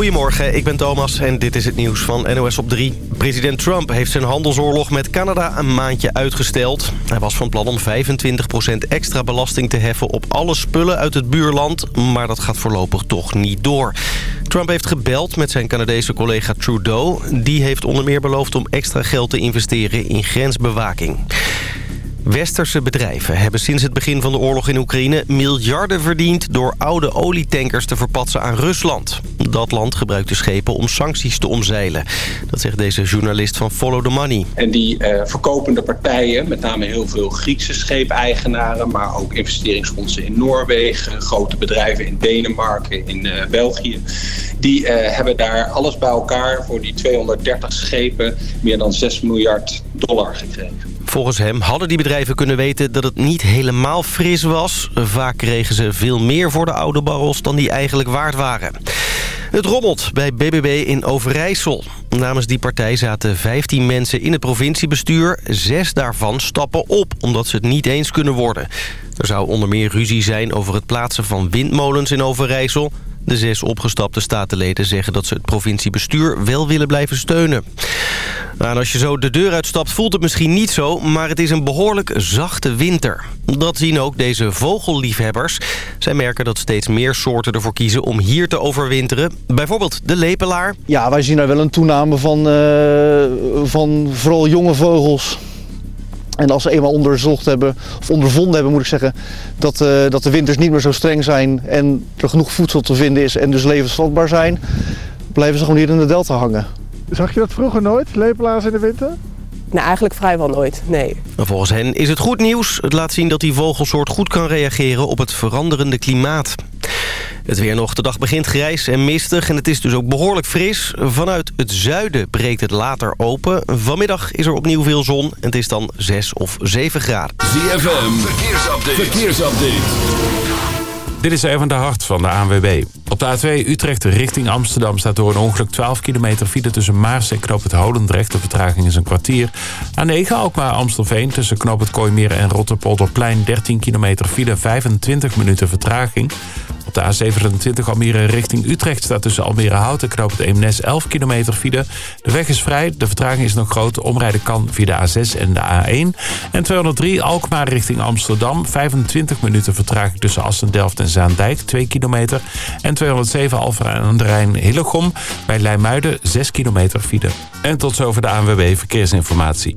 Goedemorgen, ik ben Thomas en dit is het nieuws van NOS op 3. President Trump heeft zijn handelsoorlog met Canada een maandje uitgesteld. Hij was van plan om 25% extra belasting te heffen op alle spullen uit het buurland... maar dat gaat voorlopig toch niet door. Trump heeft gebeld met zijn Canadese collega Trudeau. Die heeft onder meer beloofd om extra geld te investeren in grensbewaking. Westerse bedrijven hebben sinds het begin van de oorlog in Oekraïne miljarden verdiend door oude olietankers te verpatsen aan Rusland. Dat land gebruikt de schepen om sancties te omzeilen. Dat zegt deze journalist van Follow the Money. En die uh, verkopende partijen, met name heel veel Griekse scheepeigenaren... maar ook investeringsfondsen in Noorwegen, grote bedrijven in Denemarken, in uh, België... die uh, hebben daar alles bij elkaar voor die 230 schepen meer dan 6 miljard dollar gekregen. Volgens hem hadden die bedrijven kunnen weten dat het niet helemaal fris was. Vaak kregen ze veel meer voor de oude barrels dan die eigenlijk waard waren. Het rommelt bij BBB in Overijssel. Namens die partij zaten 15 mensen in het provinciebestuur. Zes daarvan stappen op, omdat ze het niet eens kunnen worden. Er zou onder meer ruzie zijn over het plaatsen van windmolens in Overijssel. De zes opgestapte statenleden zeggen dat ze het provinciebestuur wel willen blijven steunen. Nou, en als je zo de deur uitstapt voelt het misschien niet zo, maar het is een behoorlijk zachte winter. Dat zien ook deze vogelliefhebbers. Zij merken dat steeds meer soorten ervoor kiezen om hier te overwinteren. Bijvoorbeeld de lepelaar. Ja, wij zien daar wel een toename van, uh, van vooral jonge vogels. En als ze eenmaal onderzocht hebben, of ondervonden hebben moet ik zeggen, dat, uh, dat de winters niet meer zo streng zijn en er genoeg voedsel te vinden is en dus levensvatbaar zijn, blijven ze gewoon hier in de delta hangen. Zag je dat vroeger nooit, lepelaars in de winter? Nou, eigenlijk vrijwel nooit, nee. Volgens hen is het goed nieuws. Het laat zien dat die vogelsoort goed kan reageren op het veranderende klimaat. Het weer nog. De dag begint grijs en mistig en het is dus ook behoorlijk fris. Vanuit het zuiden breekt het later open. Vanmiddag is er opnieuw veel zon en het is dan 6 of 7 graden. ZFM, verkeersupdate. verkeersupdate. Dit is even de hart van de ANWB. Op de A2 Utrecht richting Amsterdam staat door een ongeluk 12 kilometer file tussen Maars en Knoop het Holendrecht. De vertraging is een kwartier. A9 Alkmaar Amstelveen tussen Knoop het Kooimeer en Rotterpolderplein 13 kilometer file 25 minuten vertraging. Op de A27 Almere richting Utrecht staat tussen Almere Hout en Knoop het Eemnes 11 kilometer file. De weg is vrij, de vertraging is nog groot. Omrijden kan via de A6 en de A1. En 203 Alkmaar richting Amsterdam. 25 minuten vertraging tussen Assen, Delft en Zaandijk, 2 kilometer. En 207 Alphen aan de Rijn Hillegom. Bij Leimuiden 6 kilometer file. En tot zover de ANWB Verkeersinformatie.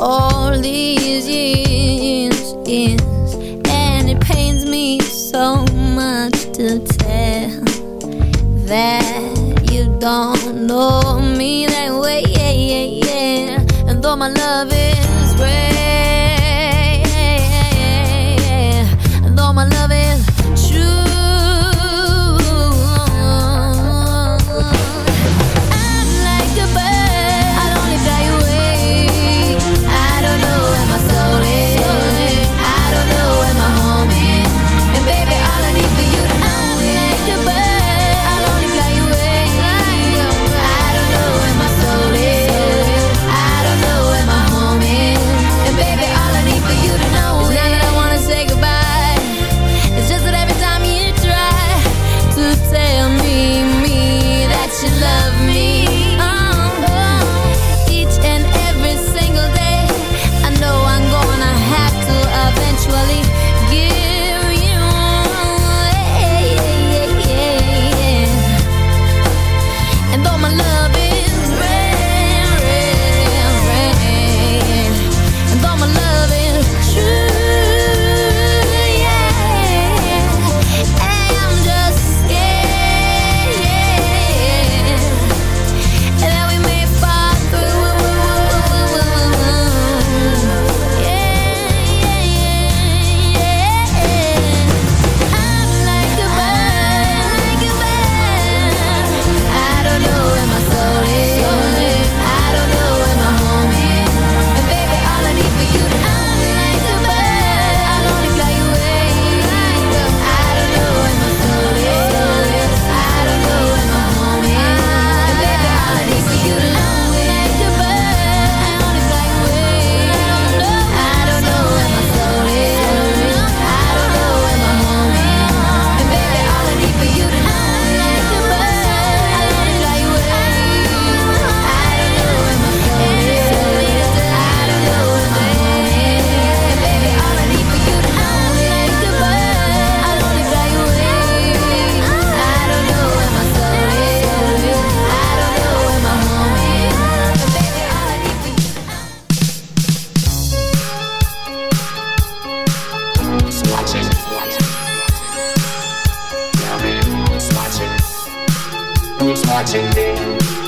all these. Watching me?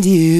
need you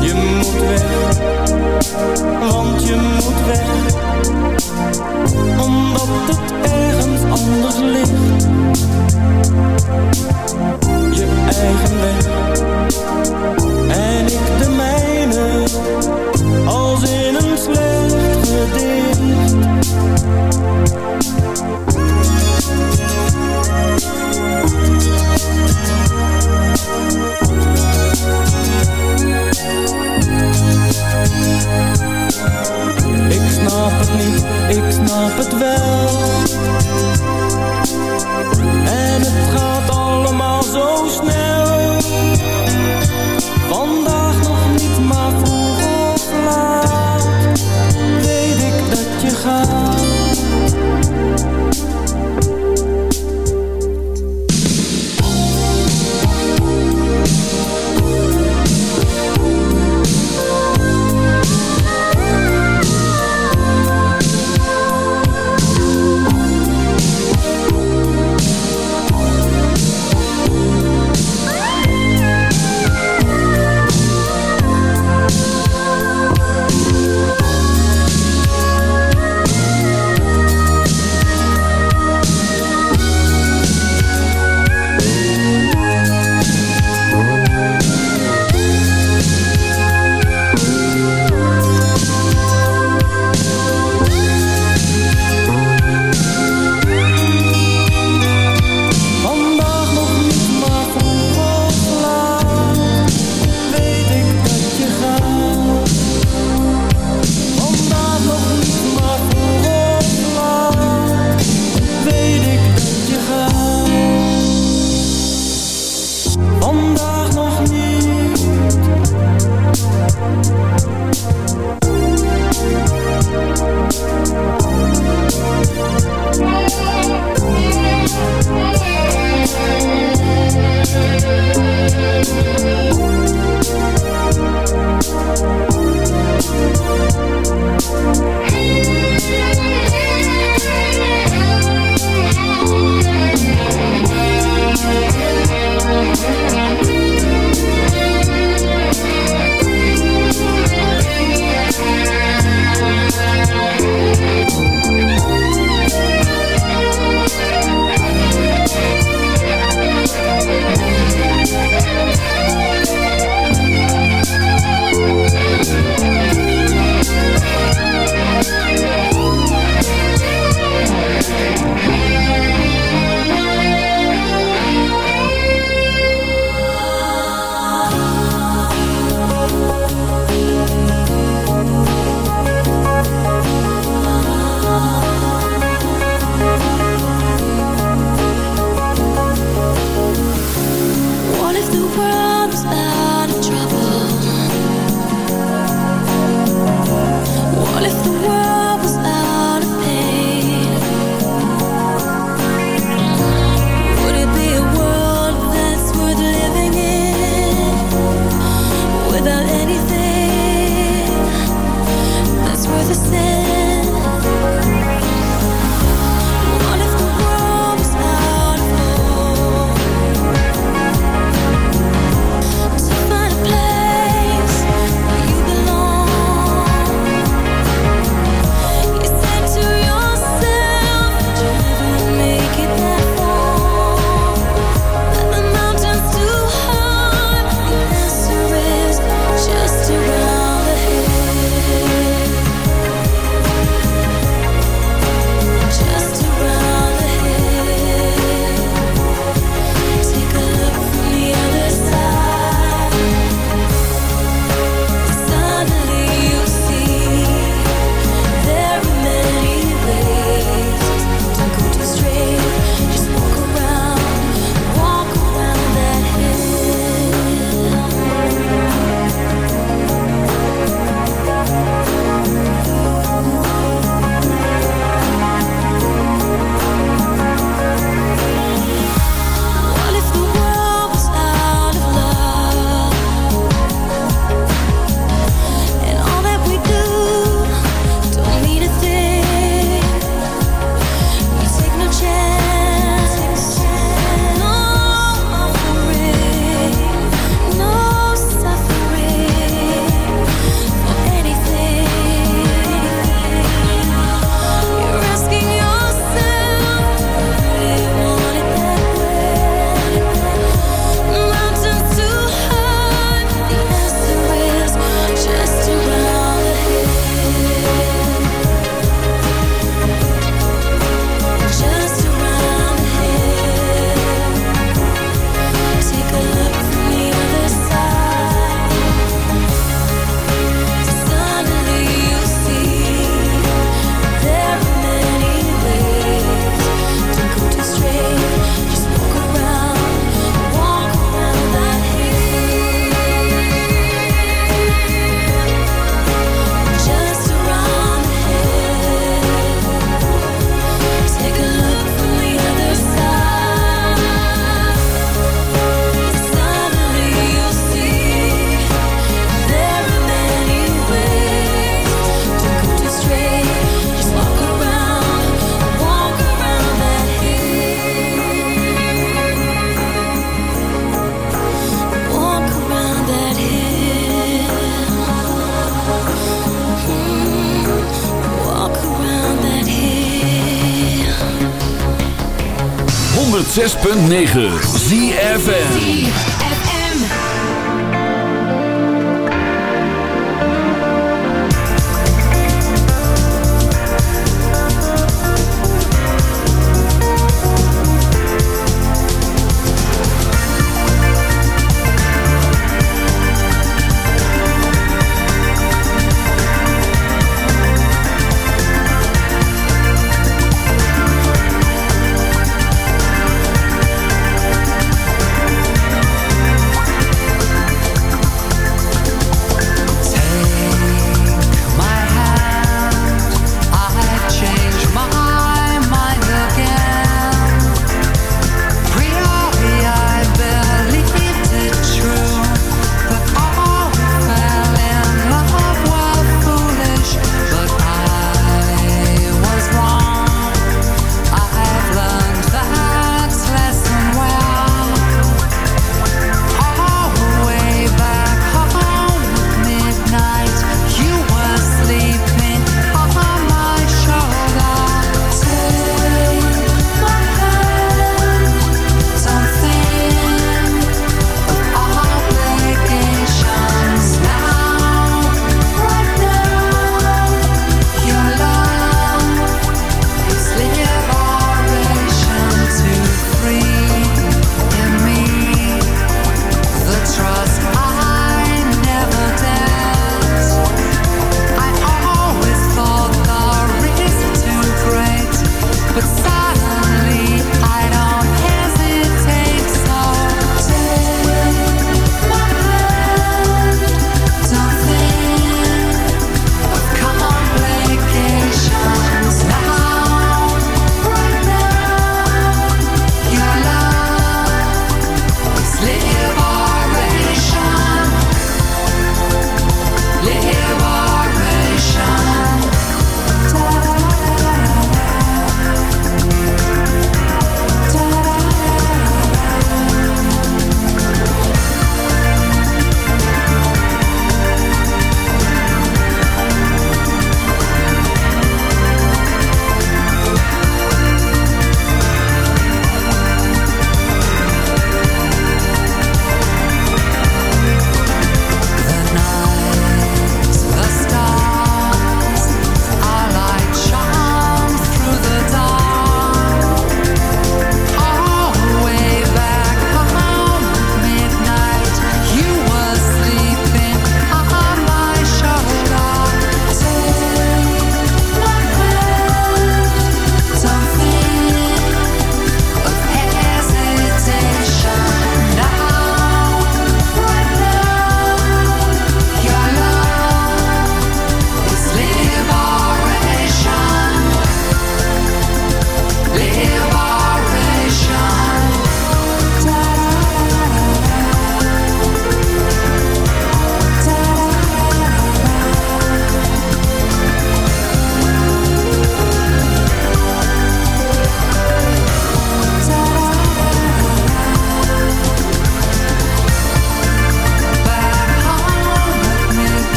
Je moet weg, want je moet weg, omdat het ergens anders ligt. Je eigen weg. het wel. 106.9 ZFN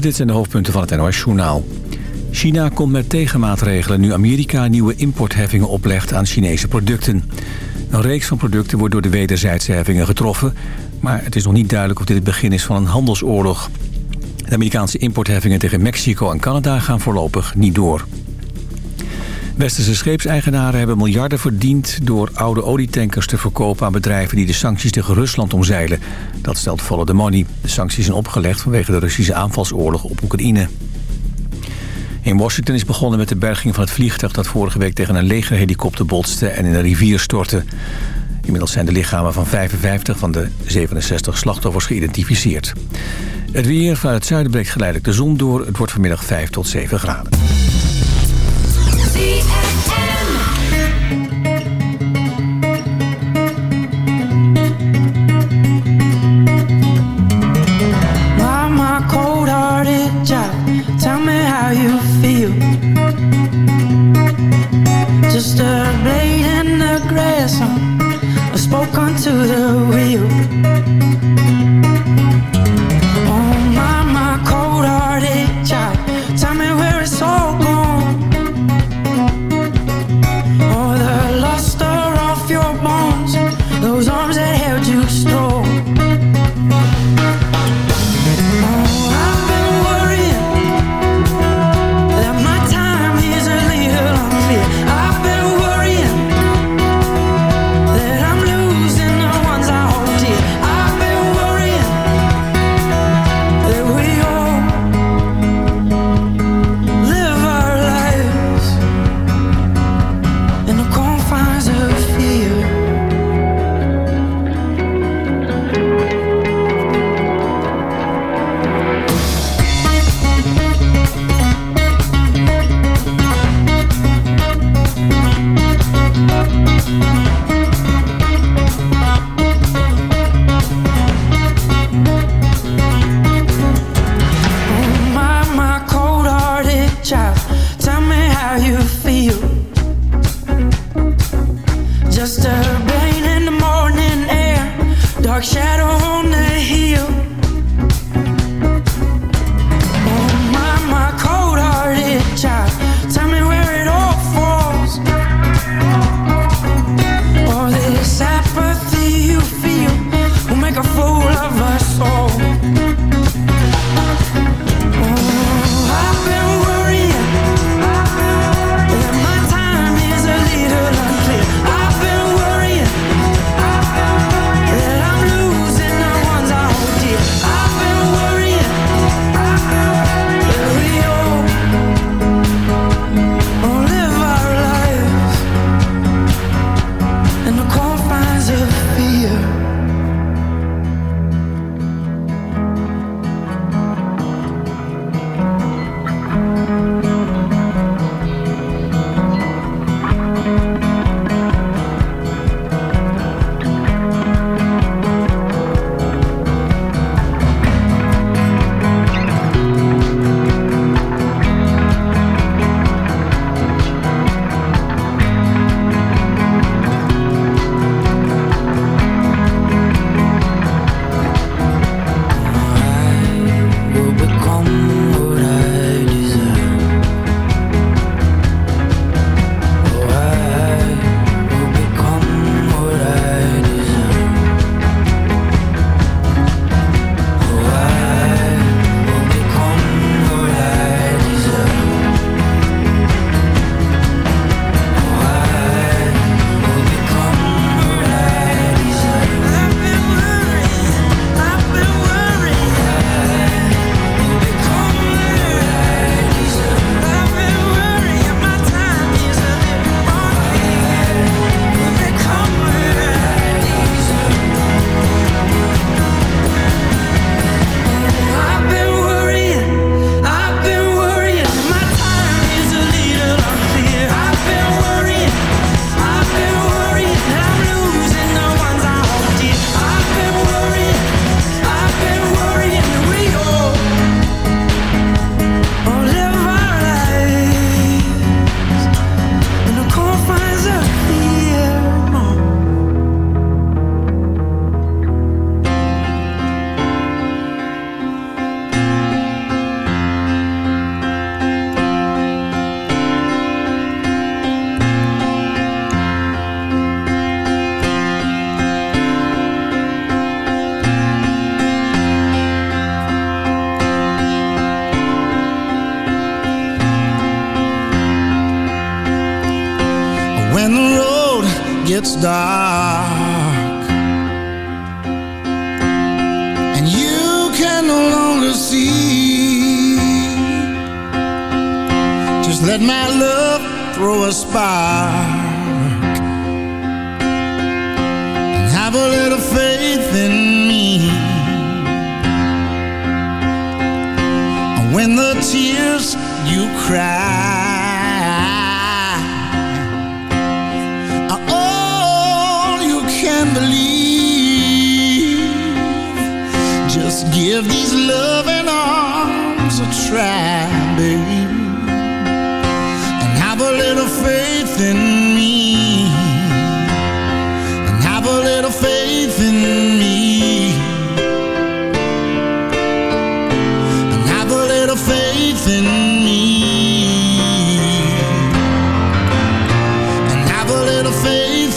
Dit zijn de hoofdpunten van het NOS-journaal. China komt met tegenmaatregelen nu Amerika nieuwe importheffingen oplegt aan Chinese producten. Een reeks van producten wordt door de wederzijdse heffingen getroffen... maar het is nog niet duidelijk of dit het begin is van een handelsoorlog. De Amerikaanse importheffingen tegen Mexico en Canada gaan voorlopig niet door. Westerse scheepseigenaren hebben miljarden verdiend... door oude olietankers te verkopen aan bedrijven... die de sancties tegen Rusland omzeilen. Dat stelt Follow the Money. De sancties zijn opgelegd vanwege de Russische aanvalsoorlog op Oekraïne. In Washington is begonnen met de berging van het vliegtuig... dat vorige week tegen een legerhelikopter botste en in een rivier stortte. Inmiddels zijn de lichamen van 55 van de 67 slachtoffers geïdentificeerd. Het weer vanuit het zuiden breekt geleidelijk de zon door. Het wordt vanmiddag 5 tot 7 graden. ZFM.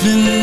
even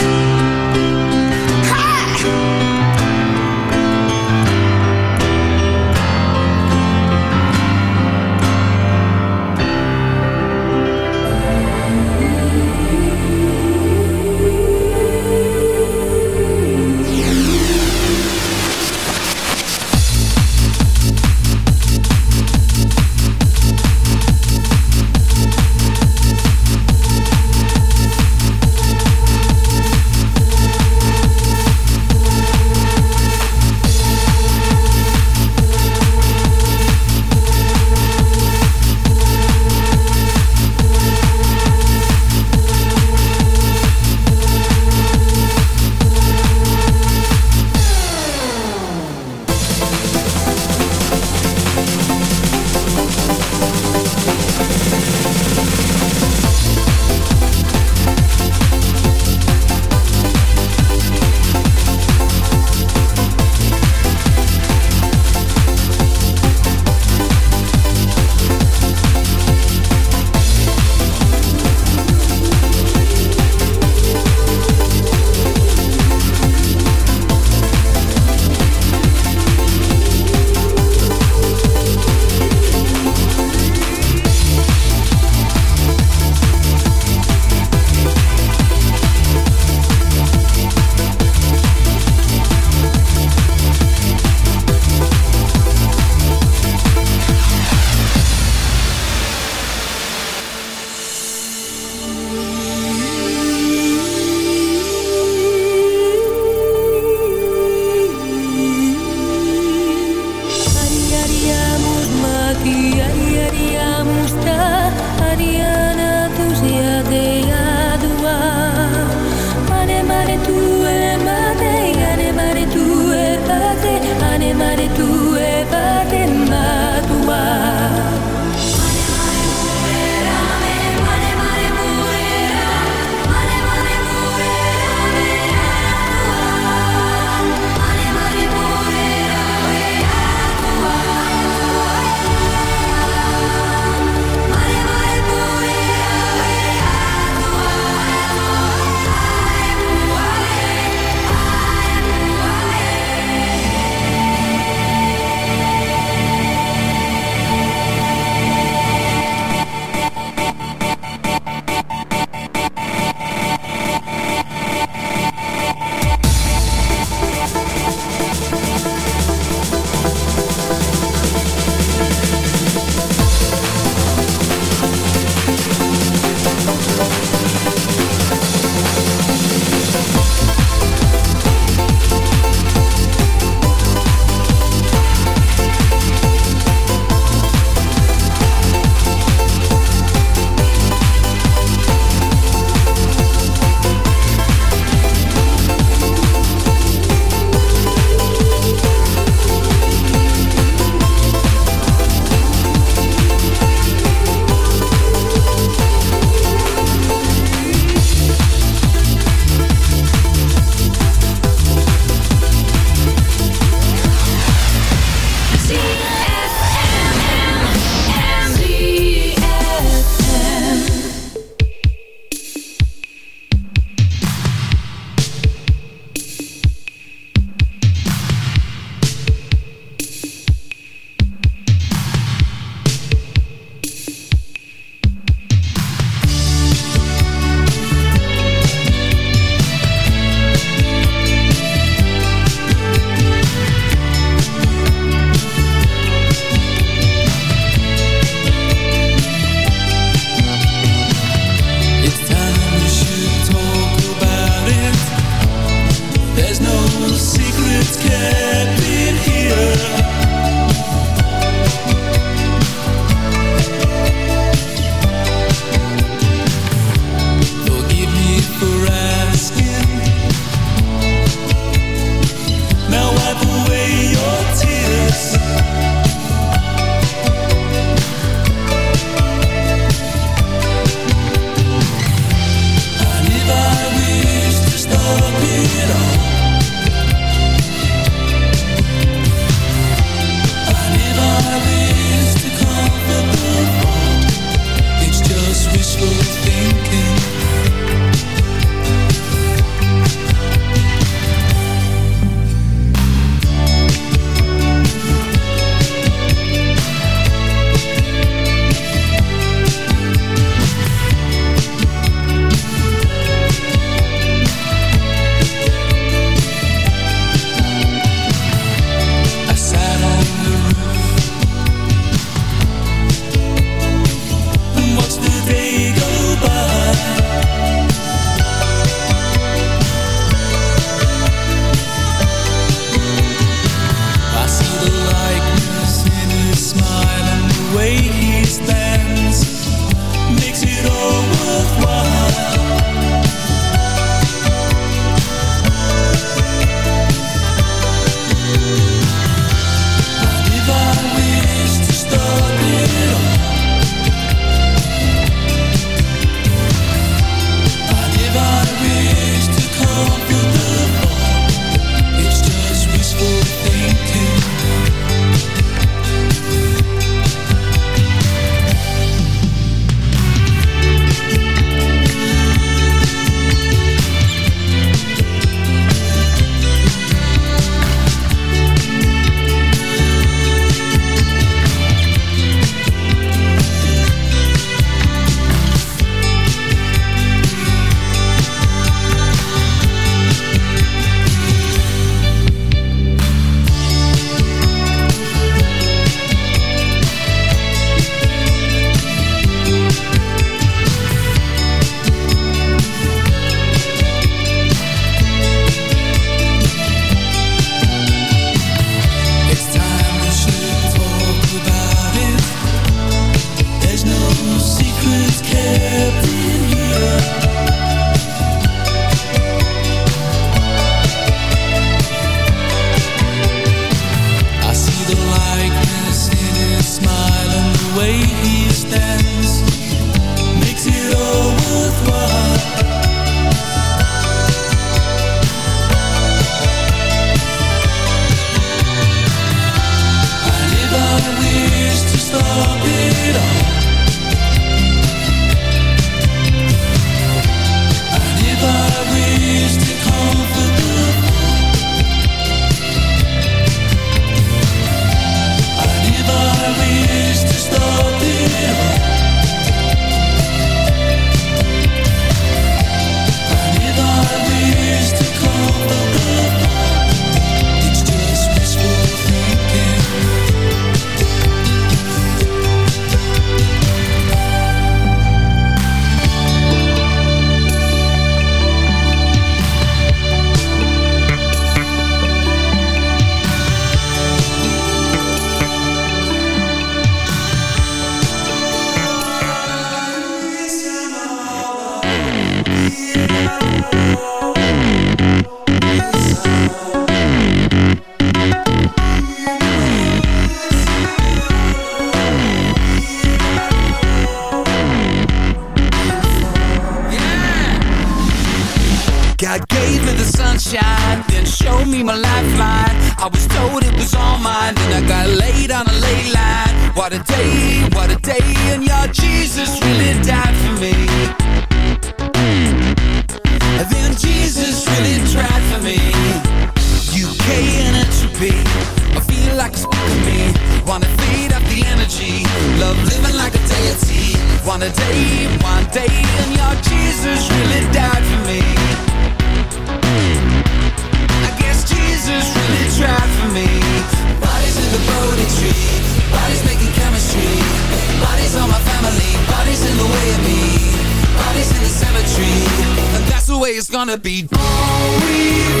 gonna be. all we